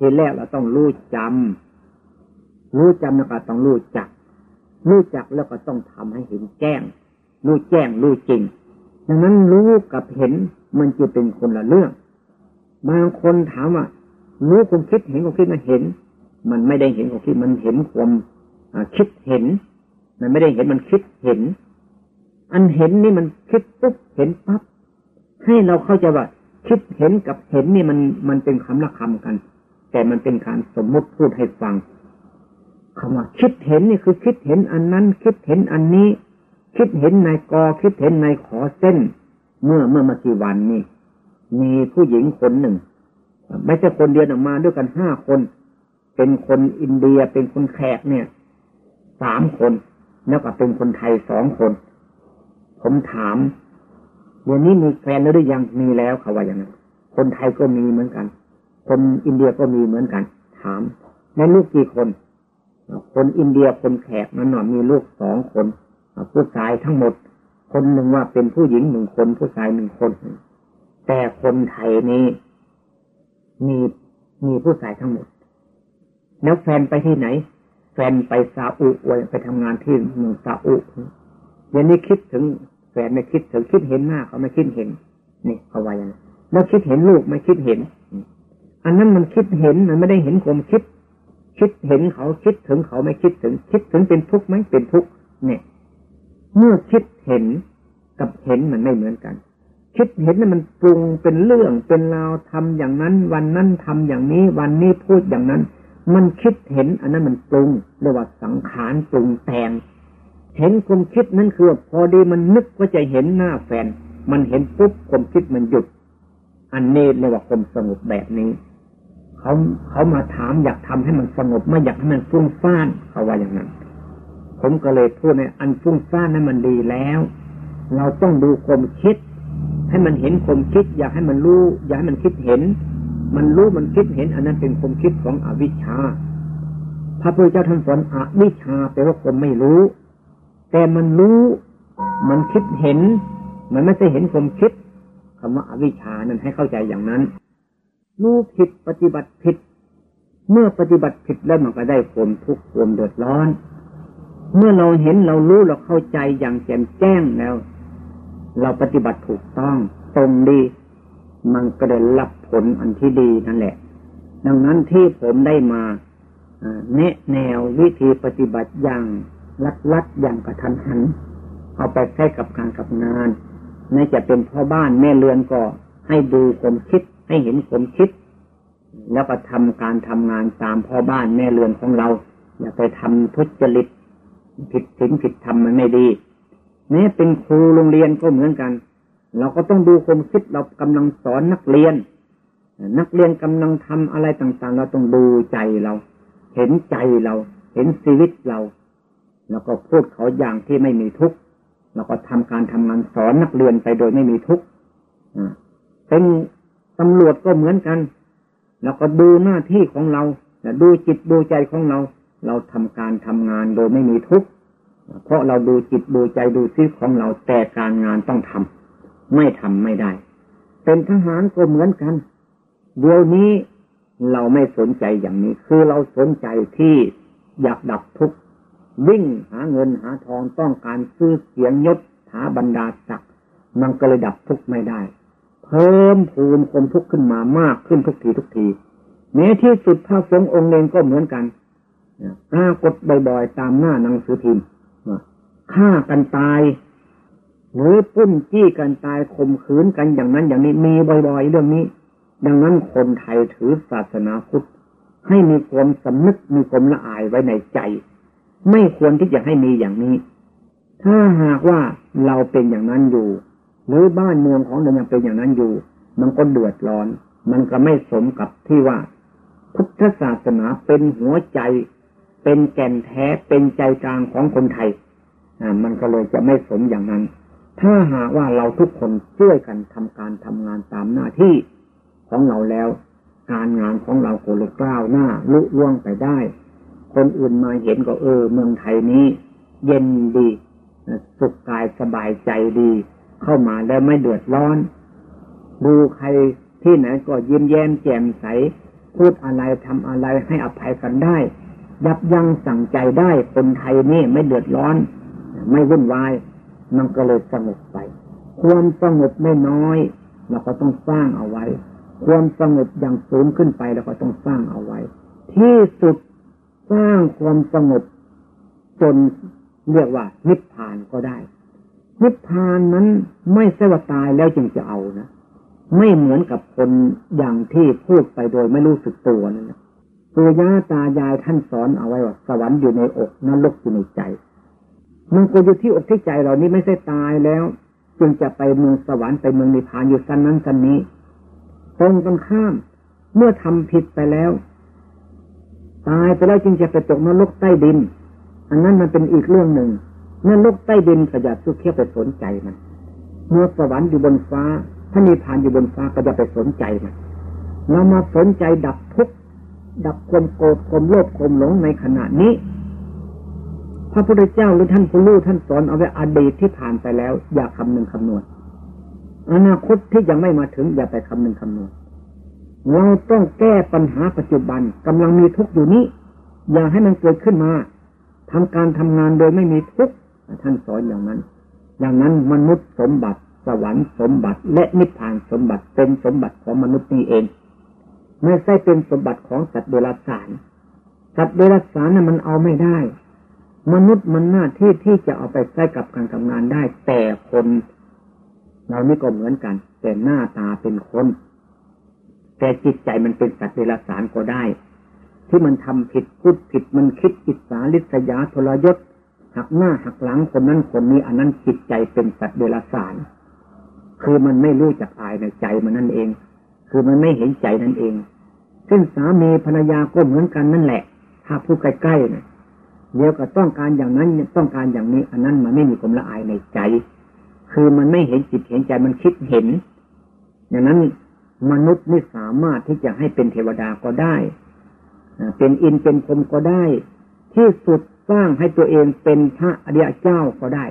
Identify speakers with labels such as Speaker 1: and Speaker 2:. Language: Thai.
Speaker 1: ทีแรกเราต้องรู้จำรู้จำแล้วก็ต้องรู้จัก รู้จักแล้วก็ต้องทำให้เห็นแจ้ง รู้แจ้งรู้จริง ดังนั้นรู้กับเห็นมันจะเป็นคนละเรื่อง บางคนถามว่ารู้ความคิดเห็นความคิดมันเห็น มันไม่ได้เห็นความคิดมันเห็นความคิดเห็น มันไม่ได้เห็นมันคิดเห็น อันเห็นนี่มันคิดปุ๊บเห็นปั๊บให้เราเข้าใจว่าคิดเห็นกับเห็นนี่มันมันเป็นคำละคำกัน แต่มันเป็นการสมมติพูดให้ฟังคำว่าคิดเห็นนี่คือคิดเห็นอันนั้น คิดเห็นอันนี้ คิดเห็นในกอคิดเห็นในขอเส้น เมื่อเมื่อมากี่วันนี่มีผู้หญิงคนหนึ่ง ไม่ใช่คนเดียวออกมาด้วยกันห้าคน เป็นคนอินเดียเป็นคนแขกเนี่ยสามคนแล้วก็เป็นคนไทยสองคน ผมถามเดี๋ยวนี้มีแฟนหรือยังมีแล้วเขาว่าอย่างนั้นคนไทยก็มีเหมือนกัน คนอินเดียก็มีเหมือนกัน ถามในลูกกี่คน คนอินเดียคนแขกนั้นหน่อมีลูกสองคนผู้ชายทั้งหมด คนหนึ่งว่าเป็นผู้หญิงหนึ่งคน ผู้ชายหนึ่งคน แต่คนไทยนี้มีมีผู้ชายทั้งหมด แล้วแฟนไปที่ไหน แฟนไปซาอุไปทำงานที่เมืองซาอุเดี๋ยวนี้คิดถึงแฟนไม่คิดถึงคิดเห็นหน้าเขาไม่คิดเห็นนี่เขาว่าอย่างนั้นแล้วคิดเห็นลูกไม่คิดเห็น อันนั้นมันคิดเห็นมันไม่ได้เห็นความคิด คิดเห็นเขาคิดถึงเขาไม่คิดถึงคิดถึงเป็นทุกข์ไหมเป็นทุกข์เนี่ย เมื่อคิดเห็นกับเห็นมันไม่เหมือนกัน คิดเห็นนั้นมันปรุงเป็นเรื่องเป็นราวทำอย่างนั้น วันนั้นทำอย่างนี้ วันนี้พูดอย่างนั้น มันคิดเห็น อันนั้นมันปรุงเรียกว่าสังขารปรุงแต่งเห็นความคิดนั้นคือพอดีมันนึกว่าจะเห็นหน้าแฟน มันเห็นปุ๊บความคิดมันหยุด อันนี้เรียกว่าความสงบแบบนี้ เขาเขามาถามอยากทำให้มันสงบไม่อยากให้มันฟุ้งซ่านเขาว่าอย่างนั้น ผมก็เลยพูดในอันฟุ้งซ่านนั้นมันดีแล้ว เราต้องดูความคิด ให้มันเห็นความคิด อยากให้มันรู้ อยากให้มันคิดเห็น มันรู้มันคิดเห็น อันนั้นเป็นความคิดของอวิชชา พระพุทธเจ้าท่านสอนอวิชชาแปลว่าความไม่รู้ แต่มันรู้ มันคิดเห็น มันไม่ใช่เห็นความคิดคำว่าอวิชชานั้นให้เข้าใจอย่างนั้น รู้ผิดปฏิบัติผิด เมื่อปฏิบัติผิดแล้วมันก็ได้ความทุกข์ความเดือดร้อน เมื่อเราเห็นเรารู้เราเข้าใจอย่างแจ่มแจ้งแล้ว เราปฏิบัติถูกต้องตรงดี มันก็ได้รับผลอันที่ดีนั่นแหละ ดังนั้นที่ผมได้มาแนะแนววิธีปฏิบัติอย่างลัดลัดอย่างกระทันหัน เอาไปใช้กับการกับงานในจะเป็นพ่อบ้านแม่เรือนก็ให้ดูผมคิด ให้เห็นผมคิด แล้วก็ทำการทำงานตามพ่อบ้านแม่เรือนของเรา อย่าไปทำทุจริตผิดศีลผิดธรรมมันไม่ดีแม้เป็นครูโรงเรียนก็เหมือนกัน เราก็ต้องดูความคิดเรากำลังสอนนักเรียน นักเรียนกำลังทำอะไรต่างๆ เราต้องดูใจเรา เห็นใจเรา เห็นชีวิตเรา แล้วก็พูดเขาอย่างที่ไม่มีทุกข์แล้วก็ทำการทำงานสอนนักเรียนไปโดยไม่มีทุกข์เป็น ตำรวจก็เหมือนกัน แล้วก็ดูหน้าที่ของเราดูจิตดูใจของเรา เราทำการทำงานโดยไม่มีทุกข์เพราะเราดูจิตดูใจดูชีของเราแต่การงานต้องทำไม่ทำไม่ได้ เป็นทหารก็เหมือนกัน เดี๋ยวนี้เราไม่สนใจอย่างนี้ คือเราสนใจที่อยากดับทุกข์วิ่งหาเงินหาทองต้องการซื้อเสียงยศหาบรรดาศักดิ์มันก็เลยดับทุกข์ไม่ได้ เพิ่มพูนความทุกข์ขึ้นมามากขึ้นทุกทีทุกทีแม้ที่สุดพระสงฆ์องค์เองก็เหมือนกันปรากฏบ่อยๆ ตามหน้าหนังสือพิมพ์ฆ่ากันตาย หรือปุ้นจี้กันตายข่มขืนกันอย่างนั้นอย่างนี้มีบ่อยๆ เรื่องนี้ ดังนั้นคนไทยถือศาสนาพุทธให้มีความสำนึกมีความละอายไว้ในใจ ไม่ควรที่จะให้มีอย่างนี้ ถ้าหากว่าเราเป็นอย่างนั้นอยู่ หรือบ้านเมืองของเรายังเป็นอย่างนั้นอยู่ มันก็เดือดร้อน มันก็ไม่สมกับที่ว่า พุทธศาสนาเป็นหัวใจ เป็นแก่นแท้เป็นใจกลางของคนไทยอ่ามันก็เลยจะไม่สมอย่างนั้น ถ้าหากว่าเราทุกคนช่วยกันทำการทำงานตามหน้าที่ของเราแล้ว การงานของเราก็เลยกล้าวหน้าลุล่วงไปได้ คนอื่นมาเห็นก็เออ เมืองไทยนี้ เย็นดีสุขกายสบายใจดี เข้ามาแล้วไม่เดือดร้อน ดูใครที่ไหนก็ยิ้มแย้มแจ่มใส พูดอะไรทำอะไรให้อภัยกันได้ ยับยั้งสั่งใจได้คนไทยนี่ไม่เดือดร้อน ไม่วุ่นวายมันก็เลยสงบไป ความสงบไม่น้อยเราก็ต้องสร้างเอาไว้ ความสงบอย่างสูงขึ้นไปเราก็ต้องสร้างเอาไว้ ที่สุดสร้างความสงบจนเรียกว่านิพพานก็ได้ นิพพานนั้นไม่ใช่ว่าตายแล้วจึงจะเอานะไม่เหมือนกับคนอย่างที่พูดไปโดยไม่รู้สึกตัวนั่นนะตัวย่าตายายท่านสอนเอาไว้ว่า สวรรค์อยู่ในอกนรกอยู่ในใจมันก็อยู่ที่อกที่ใจเรานี่ไม่ใช่ตายแล้ว จึงจะไปเมืองสวรรค์ไปเมืองนิพพานอยู่สั้นนั้นสั้นนี้ตรงกันข้าม เมื่อทำผิดไปแล้ว ตายไปแล้วจึงจะไปตกนรกใต้ดิน อันนั้นมันเป็นอีกเรื่องหนึ่ง นรกใต้ดินก็อย่าสุเคียไปสนใจมันเมื่อสวรรค์อยู่บนฟ้าถ้ามีผ่านอยู่บนฟ้าก็จะไปสนใจมันเรามาสนใจดับทุกข์ดับความโกรธความโลภความหลงในขณะนี้ พระพุทธเจ้าหรือท่านผู้รู้ท่านสอนเอาไว้อดีตที่ผ่านไปแล้ว อย่าคำนึงคำนวณอนาคตที่ยังไม่มาถึง อย่าไปคำนึงคำนวณเราต้องแก้ปัญหาปัจจุบันกำลังมีทุกข์อยู่นี้ อย่าให้มันเกิดขึ้นมาทำการทำงานโดยไม่มีทุกข์ ท่านสอนอย่างนั้น อย่างนั้นมนุษย์สมบัติสวรรค์สมบัติและนิพพานสมบัติเป็นสมบัติของมนุษย์นี่เอง ไม่ใช่เป็นสมบัติของสัตว์เดรัจฉาน สัตว์เดรัจฉานนั้นมันเอาไม่ได้ มนุษย์มันหน้าที่ที่จะเอาไปใช้กับการทำงานได้ แต่คนเรานี่ก็เหมือนกัน แต่หน้าตาเป็นคน แต่จิตใจมันเป็นสัตว์เดรัจฉานก็ได้ ที่มันทำผิดพูดผิดมันคิดอิสาลิษยาทรยศ หักหน้าหักหลังคนนั้นคนนี้อันนั้นจิตใจเป็นสัตว์เดรัจฉานคือมันไม่รู้จักอายในใจมันนั่นเอง คือมันไม่เห็นใจนั่นเองซึ่งสามีภรรยาก็เหมือนกันนั่นแหละ ถ้าพูดใกล้ๆเนี่ยเดี๋ยวก็ต้องการอย่างนั้นต้องการอย่างนี้ อันนั้นมันไม่มีความละอายในใจ คือมันไม่เห็นจิตเห็นใจมันคิดเห็นอย่างนั้นมนุษย์ไม่สามารถที่จะให้เป็นเทวดาก็ได้เป็นอินเป็นพรมก็ได้ ที่สุด ร้างให้ตัวเองเป็นพระอริยเจ้าก็ได้